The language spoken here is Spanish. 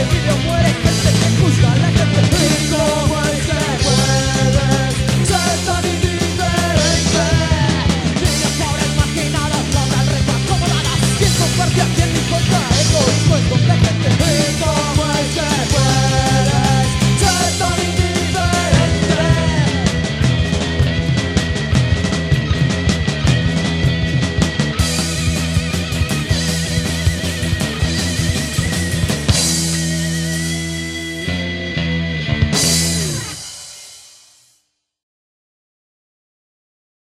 el vidrio muere